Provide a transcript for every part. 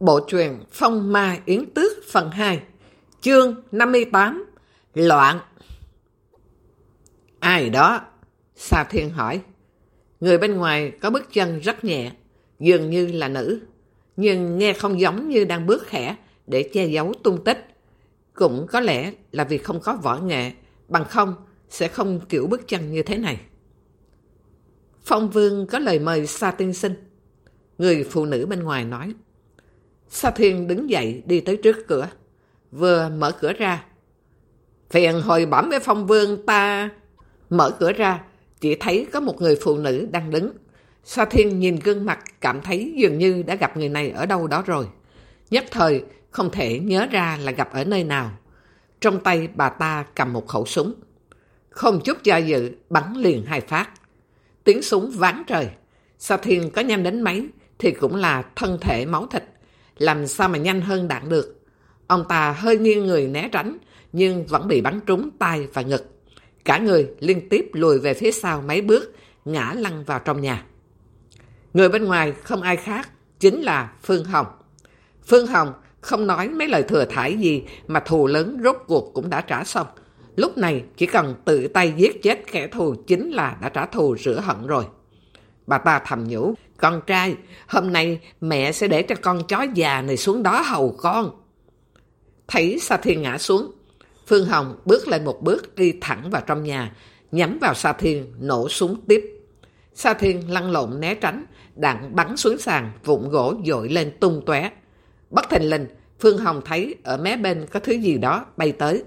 Bộ truyền Phong Ma Yến Tước phần 2 Chương 58 Loạn Ai đó? Sa Thiên hỏi. Người bên ngoài có bước chân rất nhẹ, dường như là nữ, nhưng nghe không giống như đang bước khẽ để che giấu tung tích. Cũng có lẽ là vì không có võ nghệ, bằng không sẽ không kiểu bước chân như thế này. Phong Vương có lời mời Sa Tiên Sinh. Người phụ nữ bên ngoài nói. Sa Thiên đứng dậy đi tới trước cửa. Vừa mở cửa ra. Phiền hồi bẩm với Phong Vương ta... Mở cửa ra, chỉ thấy có một người phụ nữ đang đứng. Sa Thiên nhìn gương mặt cảm thấy dường như đã gặp người này ở đâu đó rồi. Nhất thời không thể nhớ ra là gặp ở nơi nào. Trong tay bà ta cầm một khẩu súng. Không chút do dự, bắn liền hai phát. Tiếng súng ván trời. Sa Thiên có nhanh đến mấy thì cũng là thân thể máu thịt. Làm sao mà nhanh hơn đạn được. Ông ta hơi nghiêng người né tránh nhưng vẫn bị bắn trúng tay và ngực. Cả người liên tiếp lùi về phía sau mấy bước, ngã lăn vào trong nhà. Người bên ngoài không ai khác, chính là Phương Hồng. Phương Hồng không nói mấy lời thừa thải gì mà thù lớn rốt cuộc cũng đã trả xong. Lúc này chỉ cần tự tay giết chết kẻ thù chính là đã trả thù rửa hận rồi. Bà ta thầm nhủ, con trai, hôm nay mẹ sẽ để cho con chó già này xuống đó hầu con. Thấy Sa Thiên ngã xuống, Phương Hồng bước lên một bước đi thẳng vào trong nhà, nhắm vào Sa Thiên, nổ súng tiếp. Sa Thiên lăn lộn né tránh, đạn bắn xuống sàn, vụn gỗ dội lên tung tóe. Bất thình lình, Phương Hồng thấy ở mé bên có thứ gì đó bay tới.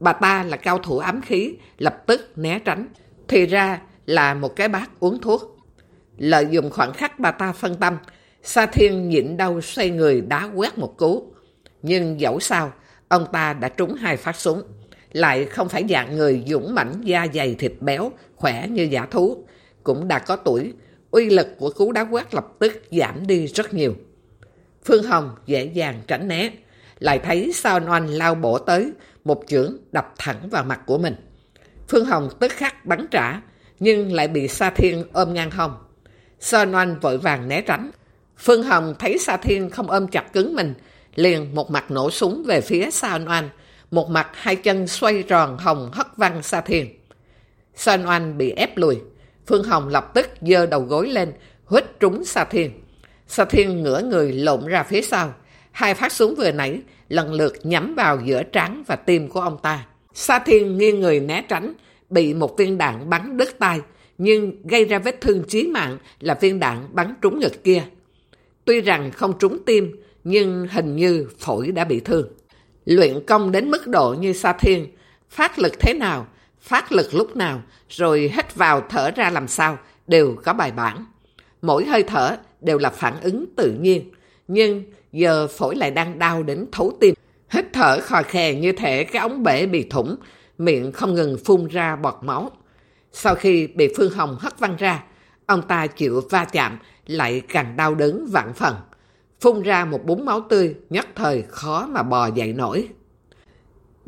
Bà ta là cao thủ ám khí, lập tức né tránh. Thì ra là một cái bát uống thuốc. Lợi dụng khoảng khắc bà ta phân tâm, Sa Thiên nhịn đau xoay người đá quét một cú. Nhưng dẫu sao, ông ta đã trúng hai phát súng. Lại không phải dạng người dũng mãnh da dày thịt béo, khỏe như giả thú. Cũng đã có tuổi, uy lực của cú đá quét lập tức giảm đi rất nhiều. Phương Hồng dễ dàng tránh né, lại thấy sao Noan lao bổ tới, một chưởng đập thẳng vào mặt của mình. Phương Hồng tức khắc bắn trả, nhưng lại bị Sa Thiên ôm ngang hông. Sơn Oanh vội vàng né tránh. Phương Hồng thấy Sa Thiên không ôm chặt cứng mình, liền một mặt nổ súng về phía Sơn Oanh, một mặt hai chân xoay tròn hồng hất văng Sa Thiên. Sơn Oanh bị ép lùi, Phương Hồng lập tức giơ đầu gối lên, huyết trúng Sa Thiên. Sa Thiên ngửa người lộn ra phía sau. Hai phát súng vừa nãy lần lượt nhắm vào giữa trán và tim của ông ta. Sa Thiên nghiêng người né tránh, bị một viên đạn bắn đứt tay, nhưng gây ra vết thương chí mạng là viên đạn bắn trúng ngực kia. Tuy rằng không trúng tim, nhưng hình như phổi đã bị thương. Luyện công đến mức độ như Sa Thiên, phát lực thế nào, phát lực lúc nào, rồi hít vào thở ra làm sao, đều có bài bản. Mỗi hơi thở đều là phản ứng tự nhiên, nhưng giờ phổi lại đang đau đến thấu tim. Hít thở khò khè như thể cái ống bể bị thủng, miệng không ngừng phun ra bọt máu. Sau khi bị Phương Hồng hất văng ra, ông ta chịu va chạm, lại càng đau đớn vạn phần. Phun ra một bún máu tươi, nhất thời khó mà bò dậy nổi.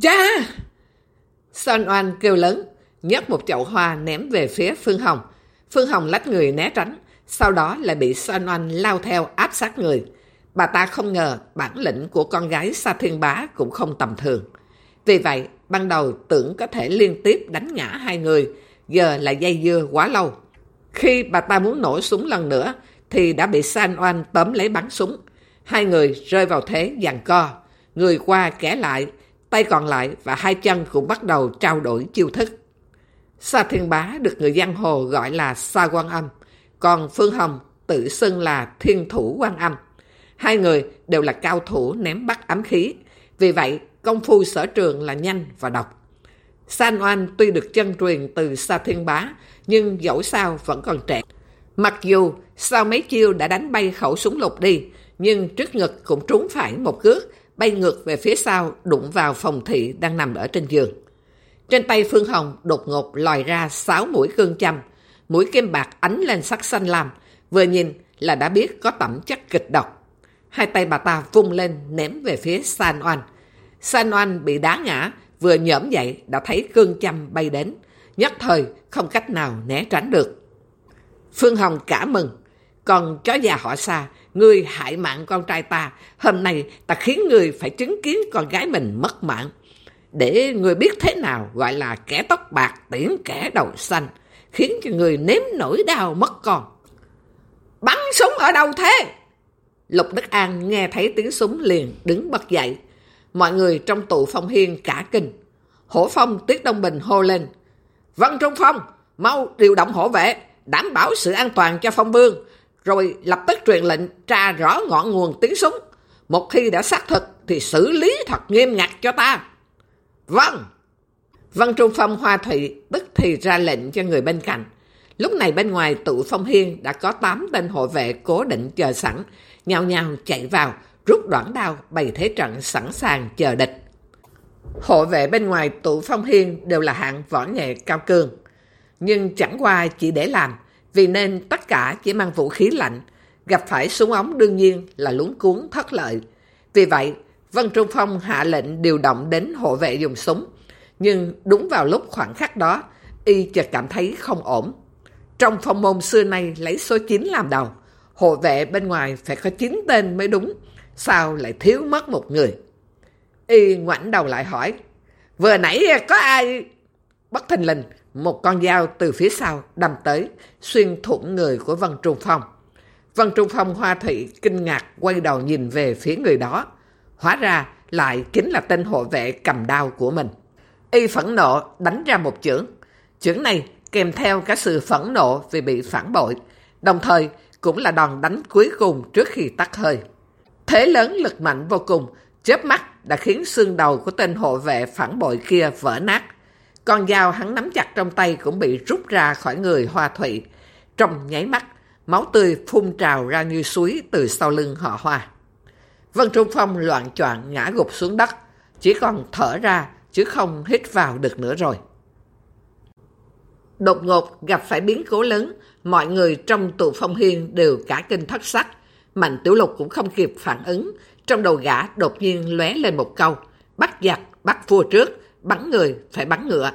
Cha! Sơn Oan kêu lớn, nhấc một chậu hoa ném về phía Phương Hồng. Phương Hồng lách người né tránh, sau đó lại bị Sơn Oan lao theo áp sát người. Bà ta không ngờ bản lĩnh của con gái Sa Thiên Bá cũng không tầm thường. Vì vậy, ban đầu tưởng có thể liên tiếp đánh ngã hai người, giờ là dây dưa quá lâu. Khi bà ta muốn nổ súng lần nữa, thì đã bị San Oan tóm lấy bắn súng. Hai người rơi vào thế giằng co, người qua kẻ lại, tay còn lại và hai chân cũng bắt đầu trao đổi chiêu thức. Sa Thiên Bá được người giang hồ gọi là Sa Quan Âm, còn Phương Hồng tự xưng là Thiên Thủ Quan Âm. Hai người đều là cao thủ ném bắt ám khí, vì vậy công phu sở trường là nhanh và độc. San Oan tuy được chân truyền từ Sa Thiên Bá, nhưng dẫu sao vẫn còn trẻ. Mặc dù sau mấy chiêu đã đánh bay khẩu súng lục đi, nhưng trước ngực cũng trúng phải một cước, bay ngược về phía sau, đụng vào phòng thị đang nằm ở trên giường. Trên tay Phương Hồng đột ngột lòi ra sáu mũi cương châm, mũi kim bạc ánh lên sắc xanh lam, vừa nhìn là đã biết có tẩm chất kịch độc. Hai tay bà ta vung lên ném về phía San Oan. San Oan bị đá ngã, vừa nhỡm dậy đã thấy cương châm bay đến, nhất thời không cách nào né tránh được. Phương Hồng cả mừng, còn chó già họ xa Ngươi hại mạng con trai ta, hôm nay ta khiến ngươi phải chứng kiến con gái mình mất mạng. Để ngươi biết thế nào gọi là kẻ tóc bạc tiễn kẻ đầu xanh, khiến cho người nếm nỗi đau mất con. Bắn súng ở đâu thế? Lục Đức An nghe thấy tiếng súng liền đứng bật dậy. Mọi người trong tụ phong hiên cả kinh. Hổ phong Tiết Đông Bình hô lên. Vân Trung Phong, mau điều động hổ vệ, đảm bảo sự an toàn cho phong vương, rồi lập tức truyền lệnh tra rõ ngọn nguồn tiếng súng. Một khi đã xác thực thì xử lý thật nghiêm ngặt cho ta. Vâng! Vân Trung Phong Hoa Thụy tức thì ra lệnh cho người bên cạnh. Lúc này bên ngoài tụ phong hiên đã có 8 tên hộ vệ cố định chờ sẵn, nhào nhào chạy vào, rút đoạn đao bày thế trận sẵn sàng chờ địch. Hộ vệ bên ngoài tụ phong hiên đều là hạng võ nghệ cao cường, nhưng chẳng qua chỉ để làm, vì nên tất cả chỉ mang vũ khí lạnh, gặp phải súng ống đương nhiên là lúng cuốn thất lợi. Vì vậy, Vân Trung Phong hạ lệnh điều động đến hộ vệ dùng súng, nhưng đúng vào lúc khoảng khắc đó, y chợt cảm thấy không ổn. Trong phong môn xưa nay lấy số 9 làm đầu, hộ vệ bên ngoài phải có 9 tên mới đúng, sao lại thiếu mất một người? Y ngoảnh đầu lại hỏi, vừa nãy có ai... Bất thình lình, một con dao từ phía sau đâm tới, xuyên thủng người của Vân Trung Phong. Vân Trung Phong Hoa Thị kinh ngạc quay đầu nhìn về phía người đó. Hóa ra lại chính là tên hộ vệ cầm đao của mình. Y phẫn nộ đánh ra một chưởng. Chưởng này kèm theo cả sự phẫn nộ vì bị phản bội, đồng thời cũng là đòn đánh cuối cùng trước khi tắt hơi. Thế lớn lực mạnh vô cùng, chớp mắt đã khiến xương đầu của tên hộ vệ phản bội kia vỡ nát. Con dao hắn nắm chặt trong tay cũng bị rút ra khỏi người hoa thụy. Trong nháy mắt, máu tươi phun trào ra như suối từ sau lưng họ hoa. Vân Trung Phong loạn choạng ngã gục xuống đất, chỉ còn thở ra chứ không hít vào được nữa rồi. Đột ngột gặp phải biến cố lớn, mọi người trong tù phong hiên đều cả kinh thất sắc. Mạnh tiểu lục cũng không kịp phản ứng, trong đầu gã đột nhiên lóe lên một câu, bắt giặc, bắt vua trước, bắn người, phải bắn ngựa.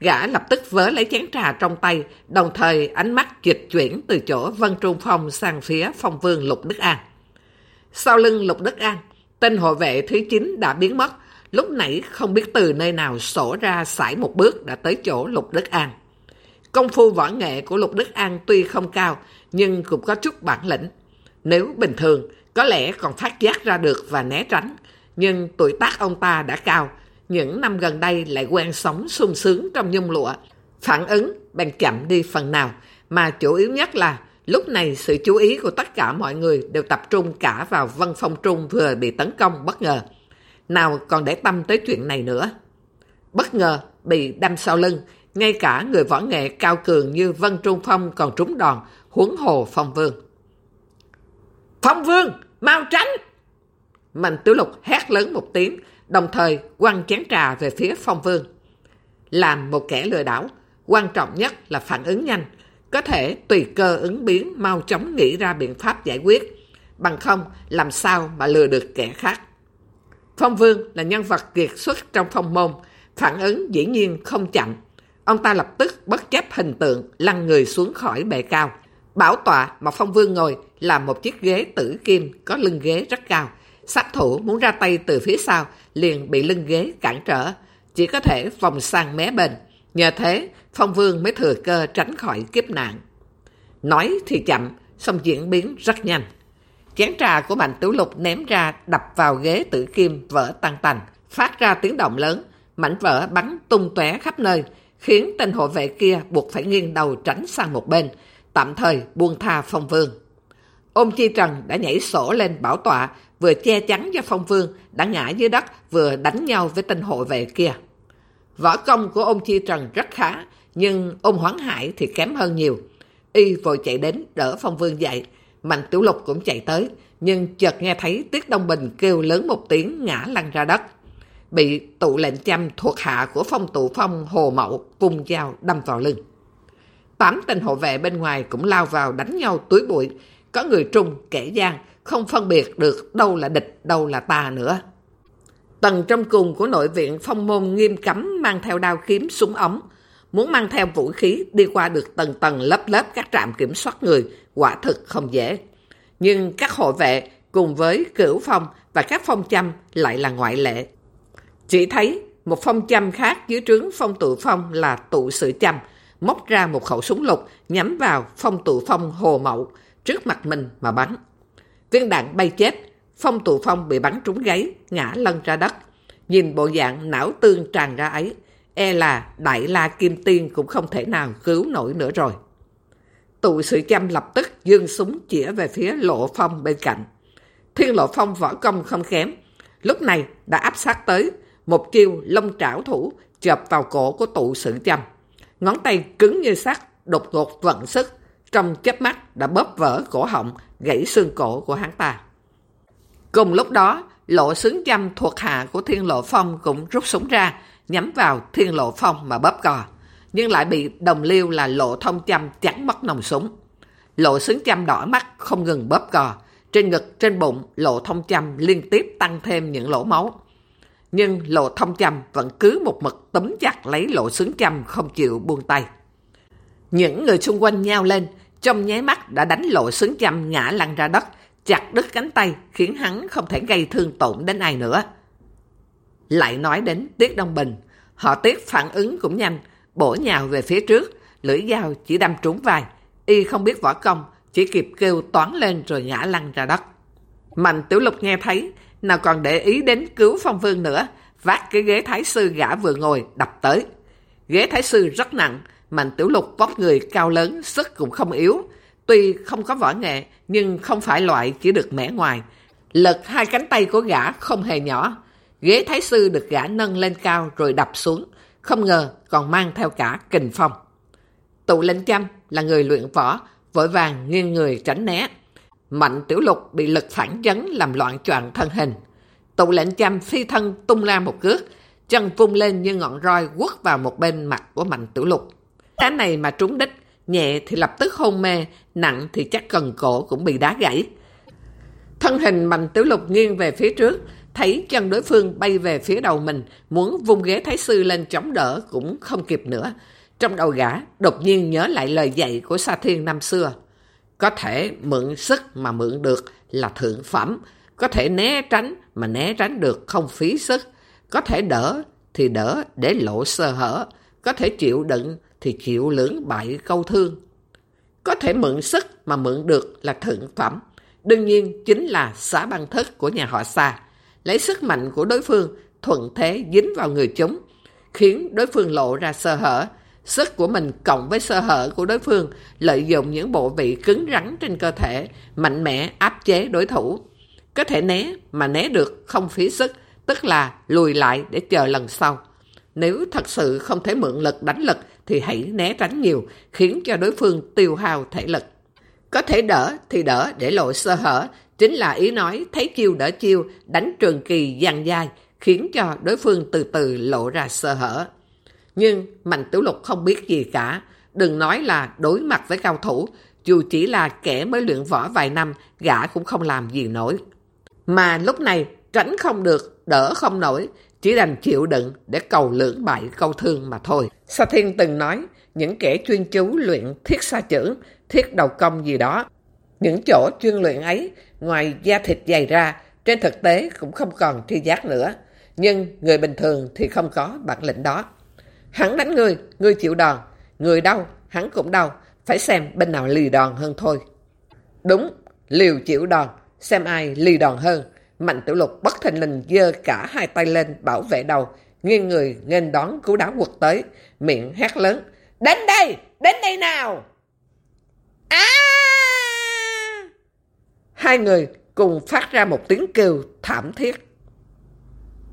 Gã lập tức vớ lấy chén trà trong tay, đồng thời ánh mắt dịch chuyển từ chỗ Vân Trung Phong sang phía phong vương Lục Đức An. Sau lưng Lục Đức An, tên hộ vệ thứ 9 đã biến mất, lúc nãy không biết từ nơi nào sổ ra sải một bước đã tới chỗ Lục Đức An. Công phu võ nghệ của Lục Đức An tuy không cao, nhưng cũng có chút bản lĩnh. Nếu bình thường, có lẽ còn phát giác ra được và né tránh. Nhưng tuổi tác ông ta đã cao, những năm gần đây lại quen sống sung sướng trong nhung lụa. Phản ứng bèn chậm đi phần nào, mà chủ yếu nhất là lúc này sự chú ý của tất cả mọi người đều tập trung cả vào Vân Phong Trung vừa bị tấn công bất ngờ. Nào còn để tâm tới chuyện này nữa. Bất ngờ bị đâm sau lưng, ngay cả người võ nghệ cao cường như Vân Trung Phong còn trúng đòn, huống hồ Phong Vương. Phong Vương, mau tránh! Mạnh Tiểu Lục hét lớn một tiếng, đồng thời quăng chén trà về phía Phong Vương. Làm một kẻ lừa đảo, quan trọng nhất là phản ứng nhanh, có thể tùy cơ ứng biến mau chóng nghĩ ra biện pháp giải quyết, bằng không làm sao mà lừa được kẻ khác. Phong Vương là nhân vật kiệt xuất trong phong môn, phản ứng dĩ nhiên không chậm, Ông ta lập tức bất chấp hình tượng lăn người xuống khỏi bệ cao. Bảo tọa mà Phong Vương ngồi là một chiếc ghế tử kim có lưng ghế rất cao. Sát thủ muốn ra tay từ phía sau liền bị lưng ghế cản trở. Chỉ có thể vòng sang mé bên. Nhờ thế, Phong Vương mới thừa cơ tránh khỏi kiếp nạn. Nói thì chậm, xong diễn biến rất nhanh. Chén trà của Mạnh Tiểu Lục ném ra đập vào ghế tử kim vỡ tan tành, phát ra tiếng động lớn, mảnh vỡ bắn tung tóe khắp nơi, khiến tên hộ vệ kia buộc phải nghiêng đầu tránh sang một bên, tạm thời buông tha phong vương. Ôm Chi Trần đã nhảy sổ lên bảo tọa, vừa che chắn cho phong vương, đã ngã dưới đất, vừa đánh nhau với tên hộ vệ kia. Võ công của ông Chi Trần rất khá, nhưng ông Hoáng Hải thì kém hơn nhiều. Y vội chạy đến đỡ phong vương dậy, Mạnh Tiểu Lục cũng chạy tới, nhưng chợt nghe thấy Tiết Đông Bình kêu lớn một tiếng ngã lăn ra đất bị tụ lệnh chăm thuộc hạ của phong tụ phong Hồ Mậu vùng dao đâm vào lưng. Tám tên hộ vệ bên ngoài cũng lao vào đánh nhau túi bụi, có người trung, kẻ gian, không phân biệt được đâu là địch, đâu là ta nữa. Tầng trong cùng của nội viện phong môn nghiêm cấm mang theo đao kiếm súng ống, muốn mang theo vũ khí đi qua được tầng tầng lớp lớp các trạm kiểm soát người, quả thực không dễ. nhưng các hộ vệ cùng với cửu phong và các phong châm lại là ngoại lệ. Chỉ thấy một phong châm khác dưới trướng phong tự phong là tụ sự châm, móc ra một khẩu súng lục nhắm vào phong tụ phong hồ mậu trước mặt mình mà bắn. Viên đạn bay chết, phong tụ phong bị bắn trúng gáy, ngã lăn ra đất. Nhìn bộ dạng não tương tràn ra ấy, e là Đại La Kim Tiên cũng không thể nào cứu nổi nữa rồi. Tụ sự chăm lập tức dương súng chĩa về phía lộ phong bên cạnh. Thiên lộ phong võ công không kém, lúc này đã áp sát tới, một chiêu lông trảo thủ chập vào cổ của tụ sự chăm. Ngón tay cứng như sắt, đột ngột vận sức, trong chớp mắt đã bóp vỡ cổ họng, gãy xương cổ của hắn ta. Cùng lúc đó, lộ xứng dâm thuộc hạ của thiên lộ phong cũng rút súng ra, nhắm vào thiên lộ phong mà bóp cò, nhưng lại bị đồng liêu là lộ thông châm chắn mất nòng súng. Lộ xứng châm đỏ mắt không ngừng bóp cò, trên ngực, trên bụng, lộ thông châm liên tiếp tăng thêm những lỗ máu. Nhưng lộ thông chăm vẫn cứ một mực tấm chặt lấy lộ xứng chăm không chịu buông tay. Những người xung quanh nhau lên, trong nháy mắt đã đánh lộ xứng chăm ngã lăn ra đất, chặt đứt cánh tay khiến hắn không thể gây thương tổn đến ai nữa. Lại nói đến Tiết Đông Bình, họ Tiết phản ứng cũng nhanh, bổ nhào về phía trước, lưỡi dao chỉ đâm trúng vai. Y không biết võ công, chỉ kịp kêu toán lên rồi ngã lăn ra đất. Mạnh Tiểu Lục nghe thấy, nào còn để ý đến cứu Phong Vương nữa, vác cái ghế thái sư gã vừa ngồi đập tới. Ghế thái sư rất nặng, Mạnh Tiểu Lục vóc người cao lớn, sức cũng không yếu. Tuy không có võ nghệ, nhưng không phải loại chỉ được mẻ ngoài. Lật hai cánh tay của gã không hề nhỏ. Ghế thái sư được gã nâng lên cao rồi đập xuống. Không ngờ còn mang theo cả kình phong. Tụ lệnh chăm là người luyện võ, vội vàng nghiêng người tránh né. Mạnh tiểu lục bị lực phản chấn làm loạn choạng thân hình. Tụ lệnh chăm phi thân tung la một cước, chân vung lên như ngọn roi quất vào một bên mặt của mạnh tiểu lục. Cái này mà trúng đích, nhẹ thì lập tức hôn mê, nặng thì chắc cần cổ cũng bị đá gãy. Thân hình mạnh tiểu lục nghiêng về phía trước, thấy chân đối phương bay về phía đầu mình, muốn vung ghế thái sư lên chống đỡ cũng không kịp nữa. Trong đầu gã, đột nhiên nhớ lại lời dạy của Sa Thiên năm xưa. Có thể mượn sức mà mượn được là thượng phẩm, có thể né tránh mà né tránh được không phí sức, có thể đỡ thì đỡ để lộ sơ hở, có thể chịu đựng thì chịu lưỡng bại câu thương. Có thể mượn sức mà mượn được là thượng phẩm, đương nhiên chính là xã băng thức của nhà họ xa lấy sức mạnh của đối phương thuận thế dính vào người chúng, khiến đối phương lộ ra sơ hở, Sức của mình cộng với sơ hở của đối phương, lợi dụng những bộ vị cứng rắn trên cơ thể, mạnh mẽ áp chế đối thủ. Có thể né, mà né được không phí sức, tức là lùi lại để chờ lần sau. Nếu thật sự không thể mượn lực đánh lực, thì hãy né tránh nhiều, khiến cho đối phương tiêu hao thể lực. Có thể đỡ thì đỡ để lộ sơ hở, chính là ý nói thấy chiêu đỡ chiêu, đánh trường kỳ dằn dai, khiến cho đối phương từ từ lộ ra sơ hở. Nhưng Mạnh Tiểu Lục không biết gì cả. Đừng nói là đối mặt với cao thủ, dù chỉ là kẻ mới luyện võ vài năm, gã cũng không làm gì nổi. Mà lúc này tránh không được, đỡ không nổi, chỉ đành chịu đựng để cầu lưỡng bại câu thương mà thôi. Sa Thiên từng nói, những kẻ chuyên chú luyện thiết sa chữ, thiết đầu công gì đó. Những chỗ chuyên luyện ấy, ngoài da thịt dày ra, trên thực tế cũng không còn tri giác nữa. Nhưng người bình thường thì không có bản lĩnh đó. Hắn đánh người, người chịu đòn. Người đau, hắn cũng đau. Phải xem bên nào lì đòn hơn thôi. Đúng, liều chịu đòn. Xem ai lì đòn hơn. Mạnh tiểu lục bất thình lình dơ cả hai tay lên bảo vệ đầu. Nghiêng người nghênh đón cú đá quật tới. Miệng hét lớn. Đến đây! Đến đây nào! À! Hai người cùng phát ra một tiếng kêu thảm thiết.